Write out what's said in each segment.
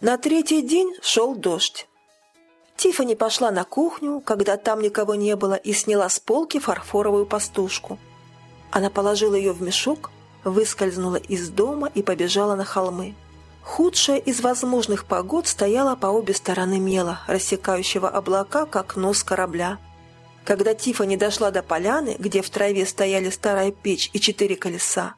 На третий день шел дождь. Тифани пошла на кухню, когда там никого не было, и сняла с полки фарфоровую пастушку. Она положила ее в мешок, выскользнула из дома и побежала на холмы. Худшая из возможных погод стояла по обе стороны мела, рассекающего облака, как нос корабля. Когда Тифани дошла до поляны, где в траве стояли старая печь и четыре колеса,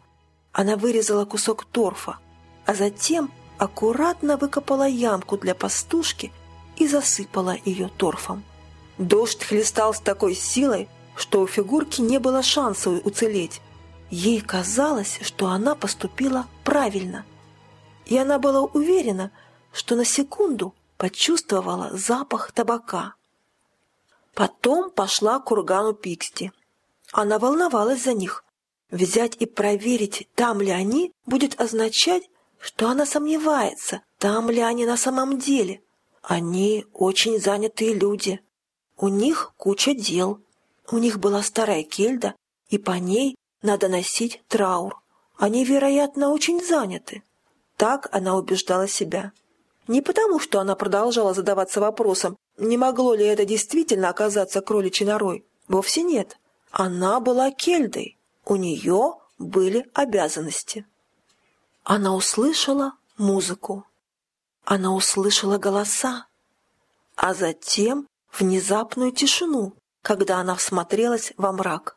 она вырезала кусок торфа, а затем аккуратно выкопала ямку для пастушки и засыпала ее торфом. Дождь хлестал с такой силой, что у фигурки не было шанса уцелеть. Ей казалось, что она поступила правильно. И она была уверена, что на секунду почувствовала запах табака. Потом пошла к кургану Пиксти. Она волновалась за них. Взять и проверить, там ли они, будет означать, что она сомневается, там ли они на самом деле. Они очень занятые люди. У них куча дел. У них была старая кельда, и по ней надо носить траур. Они, вероятно, очень заняты. Так она убеждала себя. Не потому, что она продолжала задаваться вопросом, не могло ли это действительно оказаться кроличьей норой. Вовсе нет. Она была кельдой. У нее были обязанности. Она услышала музыку. Она услышала голоса, а затем внезапную тишину, когда она всмотрелась во мрак.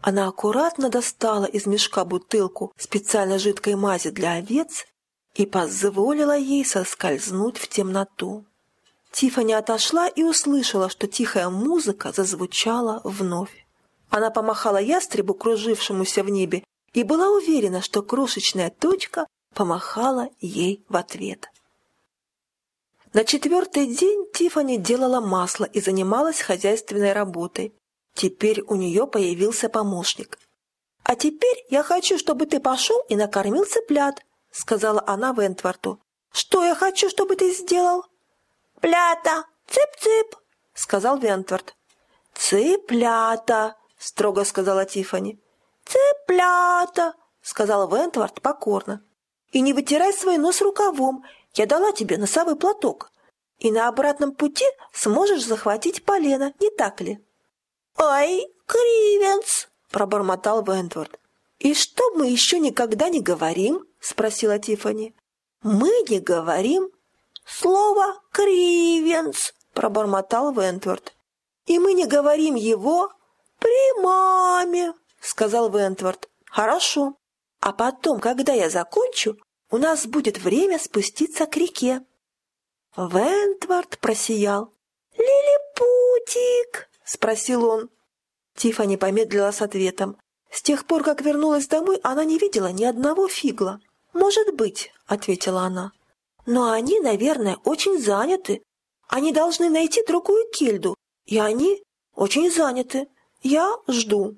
Она аккуратно достала из мешка бутылку специально жидкой мази для овец и позволила ей соскользнуть в темноту. Тиффани отошла и услышала, что тихая музыка зазвучала вновь. Она помахала ястребу, кружившемуся в небе, и была уверена, что крошечная точка помахала ей в ответ. На четвертый день Тифани делала масло и занималась хозяйственной работой. Теперь у нее появился помощник. «А теперь я хочу, чтобы ты пошел и накормил цыплят», — сказала она Вентворту. «Что я хочу, чтобы ты сделал?» «Плята! Цып-цып!» — сказал Вентворт. «Цыплята!» — строго сказала Тифани. «Цыплята!» — сказал Вентвард покорно. «И не вытирай свой нос рукавом, я дала тебе носовой платок. И на обратном пути сможешь захватить полено, не так ли?» «Ай, Кривенс!» — пробормотал Вентвард. «И что мы еще никогда не говорим?» — спросила Тифани. «Мы не говорим слово «кривенс», — пробормотал Вентвард. «И мы не говорим его при маме», — сказал Вентворд. «Хорошо. А потом, когда я закончу, у нас будет время спуститься к реке». Вентворд просиял. «Лилипутик!» — спросил он. Тиффани помедлила с ответом. С тех пор, как вернулась домой, она не видела ни одного фигла. «Может быть», — ответила она. «Но они, наверное, очень заняты. Они должны найти другую кельду, и они очень заняты. Я жду».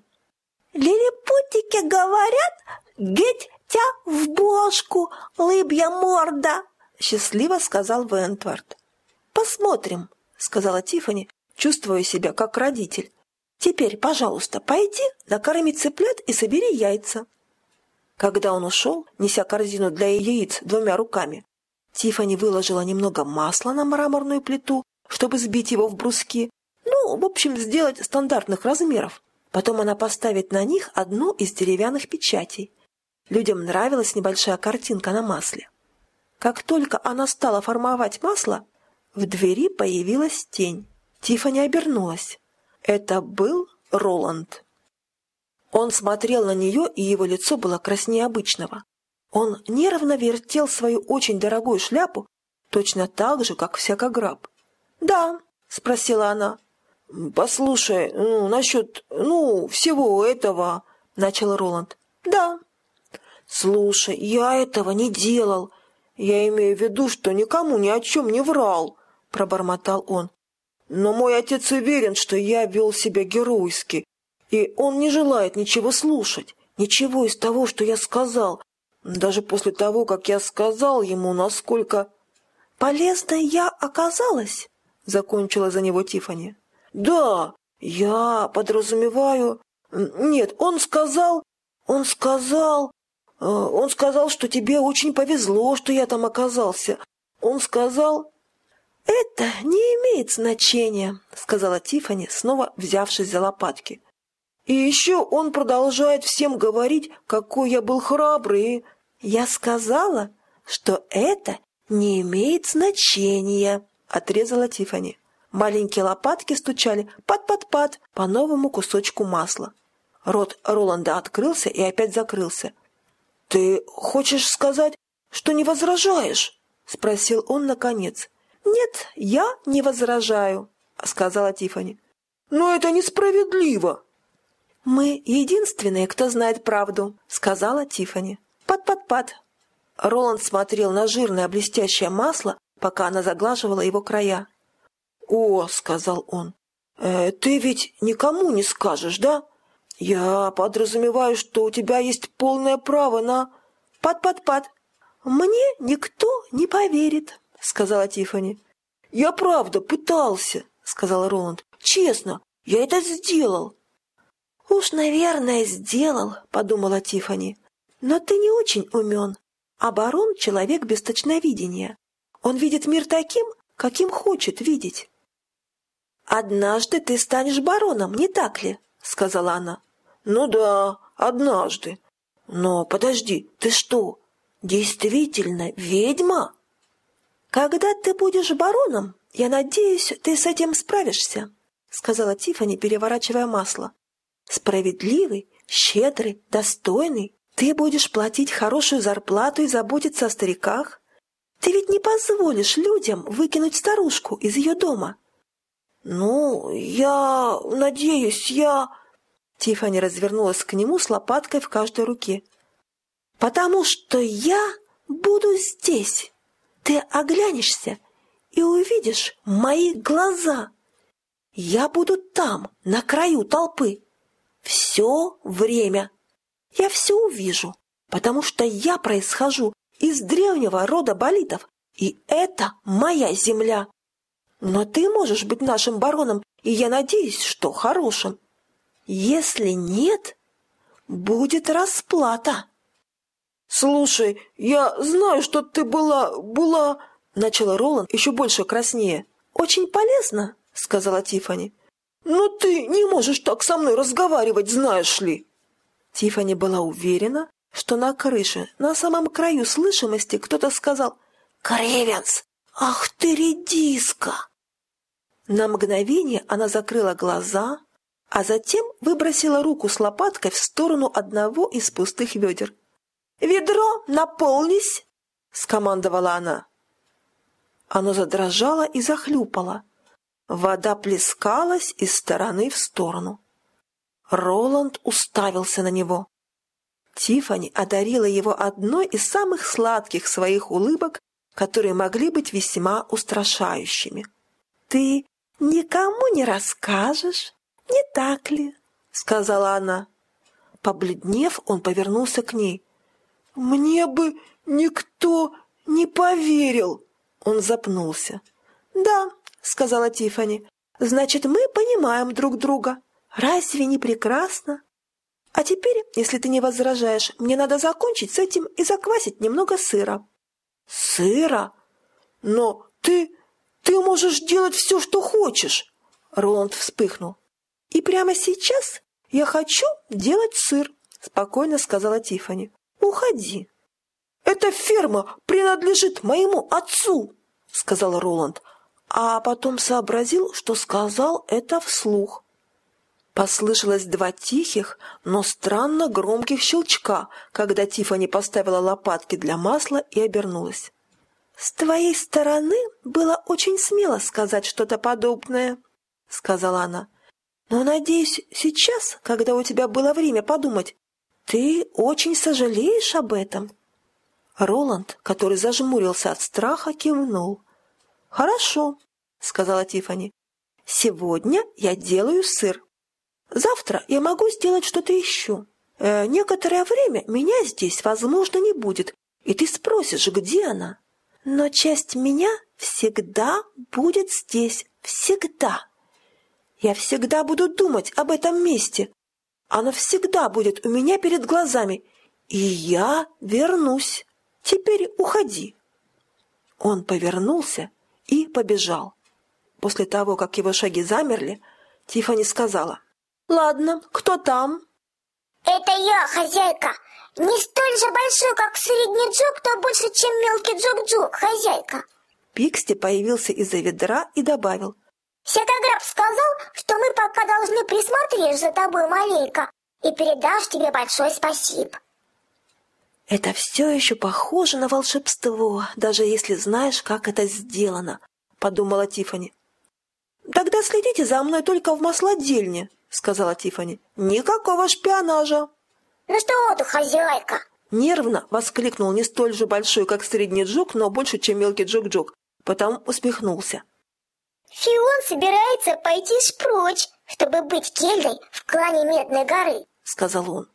«Лилипутики говорят, геть тя в бошку, лыбья морда!» — счастливо сказал Вентвард. «Посмотрим», — сказала Тифани, чувствуя себя как родитель. «Теперь, пожалуйста, пойди, накорми цыплят и собери яйца». Когда он ушел, неся корзину для яиц двумя руками, Тифани выложила немного масла на мраморную плиту, чтобы сбить его в бруски, ну, в общем, сделать стандартных размеров. Потом она поставит на них одну из деревянных печатей. Людям нравилась небольшая картинка на масле. Как только она стала формовать масло, в двери появилась тень. Тиффани обернулась. Это был Роланд. Он смотрел на нее, и его лицо было краснее обычного. Он нервно вертел свою очень дорогую шляпу, точно так же, как всякограб. «Да», — спросила она, «Послушай, ну, насчет, ну, всего этого...» — начал Роланд. «Да». «Слушай, я этого не делал. Я имею в виду, что никому ни о чем не врал», — пробормотал он. «Но мой отец уверен, что я вел себя геройски, и он не желает ничего слушать, ничего из того, что я сказал, даже после того, как я сказал ему, насколько...» «Полезной я оказалась?» — закончила за него Тифани. «Да, я подразумеваю...» «Нет, он сказал... Он сказал... Э, он сказал, что тебе очень повезло, что я там оказался. он сказал...» «Это не имеет значения», — сказала Тифани, снова взявшись за лопатки. «И еще он продолжает всем говорить, какой я был храбрый». «Я сказала, что это не имеет значения», — отрезала Тифани. Маленькие лопатки стучали пад-пад-пад по новому кусочку масла. Рот Роланда открылся и опять закрылся. «Ты хочешь сказать, что не возражаешь?» — спросил он наконец. «Нет, я не возражаю», — сказала Тифани. «Но это несправедливо». «Мы единственные, кто знает правду», — сказала Тифани. «Пад-пад-пад». Роланд смотрел на жирное блестящее масло, пока она заглаживала его края. «О», — сказал он, э, «ты ведь никому не скажешь, да? Я подразумеваю, что у тебя есть полное право на...» «Пад-пад-пад». «Мне никто не поверит», — сказала Тифани. «Я правда пытался», — сказал Роланд. «Честно, я это сделал». «Уж, наверное, сделал», — подумала Тифани. «Но ты не очень умен. А барон — человек без точновидения. Он видит мир таким, каким хочет видеть». «Однажды ты станешь бароном, не так ли?» — сказала она. «Ну да, однажды. Но подожди, ты что, действительно ведьма?» «Когда ты будешь бароном, я надеюсь, ты с этим справишься», — сказала Тифани, переворачивая масло. «Справедливый, щедрый, достойный, ты будешь платить хорошую зарплату и заботиться о стариках. Ты ведь не позволишь людям выкинуть старушку из ее дома». «Ну, я надеюсь, я...» Тифани развернулась к нему с лопаткой в каждой руке. «Потому что я буду здесь. Ты оглянешься и увидишь мои глаза. Я буду там, на краю толпы. Все время. Я все увижу, потому что я происхожу из древнего рода болитов, и это моя земля. Но ты можешь быть нашим бароном, и я надеюсь, что хорошим. Если нет, будет расплата. «Слушай, я знаю, что ты была... была...» Начала Роланд еще больше краснее. «Очень полезно», — сказала Тифани. «Но ты не можешь так со мной разговаривать, знаешь ли!» Тифани была уверена, что на крыше, на самом краю слышимости, кто-то сказал «Кревенс! Ах ты, редиска!» На мгновение она закрыла глаза, а затем выбросила руку с лопаткой в сторону одного из пустых ведер. «Ведро, наполнись!» — скомандовала она. Оно задрожало и захлюпало. Вода плескалась из стороны в сторону. Роланд уставился на него. Тифани одарила его одной из самых сладких своих улыбок, которые могли быть весьма устрашающими. «Ты никому не расскажешь, не так ли?» — сказала она. Побледнев, он повернулся к ней. «Мне бы никто не поверил!» Он запнулся. «Да», — сказала Тифани, — «значит, мы понимаем друг друга. Разве не прекрасно? А теперь, если ты не возражаешь, мне надо закончить с этим и заквасить немного сыра». «Сыра? Но ты... ты можешь делать все, что хочешь!» Роланд вспыхнул. «И прямо сейчас я хочу делать сыр», — спокойно сказала Тифани. «Уходи». «Эта ферма принадлежит моему отцу», — сказал Роланд, а потом сообразил, что сказал это вслух. Послышалось два тихих, но странно громких щелчка, когда Тифани поставила лопатки для масла и обернулась. «С твоей стороны было очень смело сказать что-то подобное», — сказала она. «Но, надеюсь, сейчас, когда у тебя было время подумать, ты очень сожалеешь об этом?» Роланд, который зажмурился от страха, кивнул. «Хорошо», — сказала Тифани. «Сегодня я делаю сыр. Завтра я могу сделать что-то еще. Э, некоторое время меня здесь, возможно, не будет, и ты спросишь, где она. Но часть меня всегда будет здесь, всегда. Я всегда буду думать об этом месте. Оно всегда будет у меня перед глазами, и я вернусь. Теперь уходи». Он повернулся и побежал. После того, как его шаги замерли, Тифани сказала. «Ладно, кто там?» «Это я, хозяйка. Не столь же большой, как средний джок, но больше, чем мелкий джок-джок, хозяйка». Пиксти появился из-за ведра и добавил. «Сетограф сказал, что мы пока должны присмотреть за тобой маленько и передашь тебе большое спасибо». «Это все еще похоже на волшебство, даже если знаешь, как это сделано», — подумала Тифани. «Тогда следите за мной только в маслодельне», — сказала Тифани. «Никакого шпионажа». «Ну что ты, хозяйка?» Нервно воскликнул не столь же большой, как средний джук, но больше, чем мелкий джук-джук. Потом усмехнулся. «Фион собирается пойти прочь, чтобы быть кельдой в клане Медной горы», — сказал он.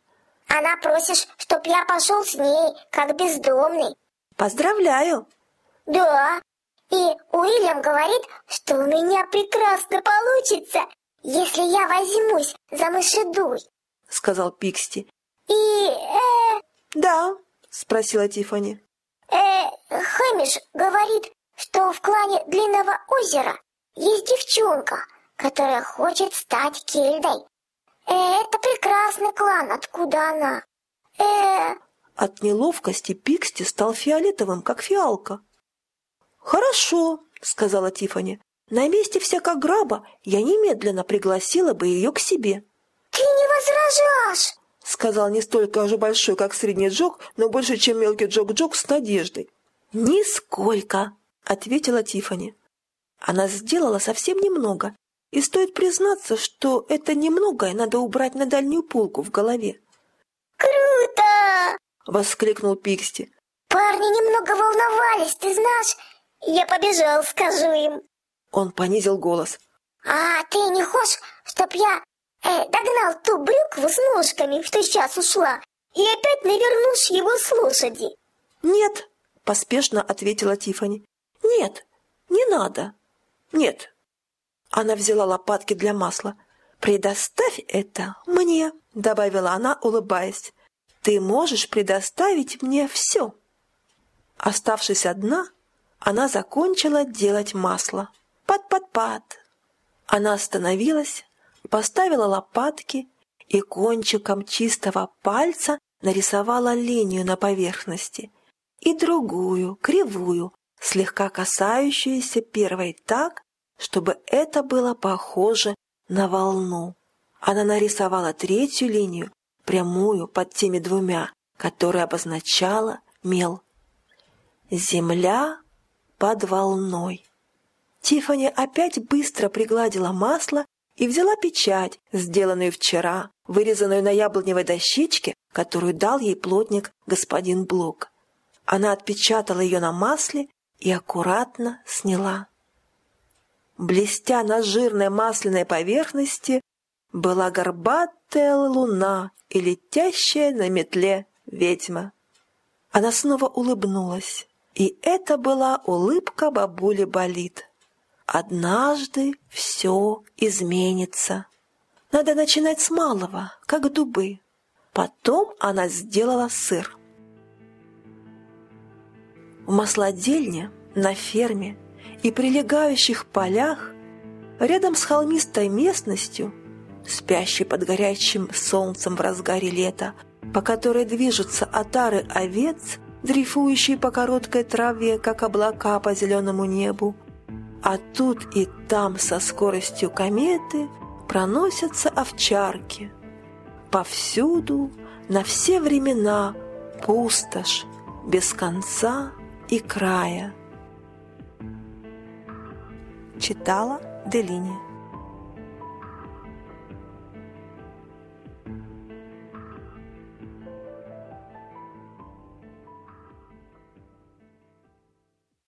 «Она просишь, чтоб я пошел с ней, как бездомный». «Поздравляю!» «Да, и Уильям говорит, что у меня прекрасно получится, если я возьмусь за мышедуй», — сказал Пиксти. «И... э...» «Да», — спросила Тифани. «Э... Хэмиш говорит, что в клане Длинного озера есть девчонка, которая хочет стать кельдой. Э, это прекрасный клан, откуда она? Э... От неловкости Пиксти стал фиолетовым, как фиалка. «Хорошо», — сказала Тифани. «На месте всяка граба я немедленно пригласила бы ее к себе». «Ты не возражаешь?» — сказал не столько же большой, как средний Джок, но больше, чем мелкий Джок-Джок с надеждой. «Нисколько», — ответила Тифани. Она сделала совсем немного, и стоит признаться, что это немногое надо убрать на дальнюю полку в голове. «Круто!» — воскликнул Пиксти. «Парни немного волновались, ты знаешь, я побежал, скажу им. Он понизил голос. А ты не хочешь, чтоб я э, догнал ту брюкву с ножками, что сейчас ушла, и опять навернусь его с лошади? Нет, поспешно ответила Тифани. Нет, не надо. Нет. Она взяла лопатки для масла. «Предоставь это мне», — добавила она, улыбаясь. «Ты можешь предоставить мне все». Оставшись одна, она закончила делать масло. Пад-пад-пад. Она остановилась, поставила лопатки и кончиком чистого пальца нарисовала линию на поверхности и другую, кривую, слегка касающуюся первой так, чтобы это было похоже на волну. Она нарисовала третью линию, прямую под теми двумя, которая обозначала мел. Земля под волной. Тифани опять быстро пригладила масло и взяла печать, сделанную вчера, вырезанную на яблоневой дощечке, которую дал ей плотник господин Блок. Она отпечатала ее на масле и аккуратно сняла. Блестя на жирной масляной поверхности была горбатая луна и летящая на метле ведьма. Она снова улыбнулась. И это была улыбка бабули Болит. Однажды все изменится. Надо начинать с малого, как дубы. Потом она сделала сыр. В маслодельне, на ферме и прилегающих полях, рядом с холмистой местностью, спящей под горячим солнцем в разгаре лета, по которой движутся отары овец – дрейфующие по короткой траве, как облака по зеленому небу. А тут и там со скоростью кометы проносятся овчарки. Повсюду, на все времена, пустошь, без конца и края. Читала Делиния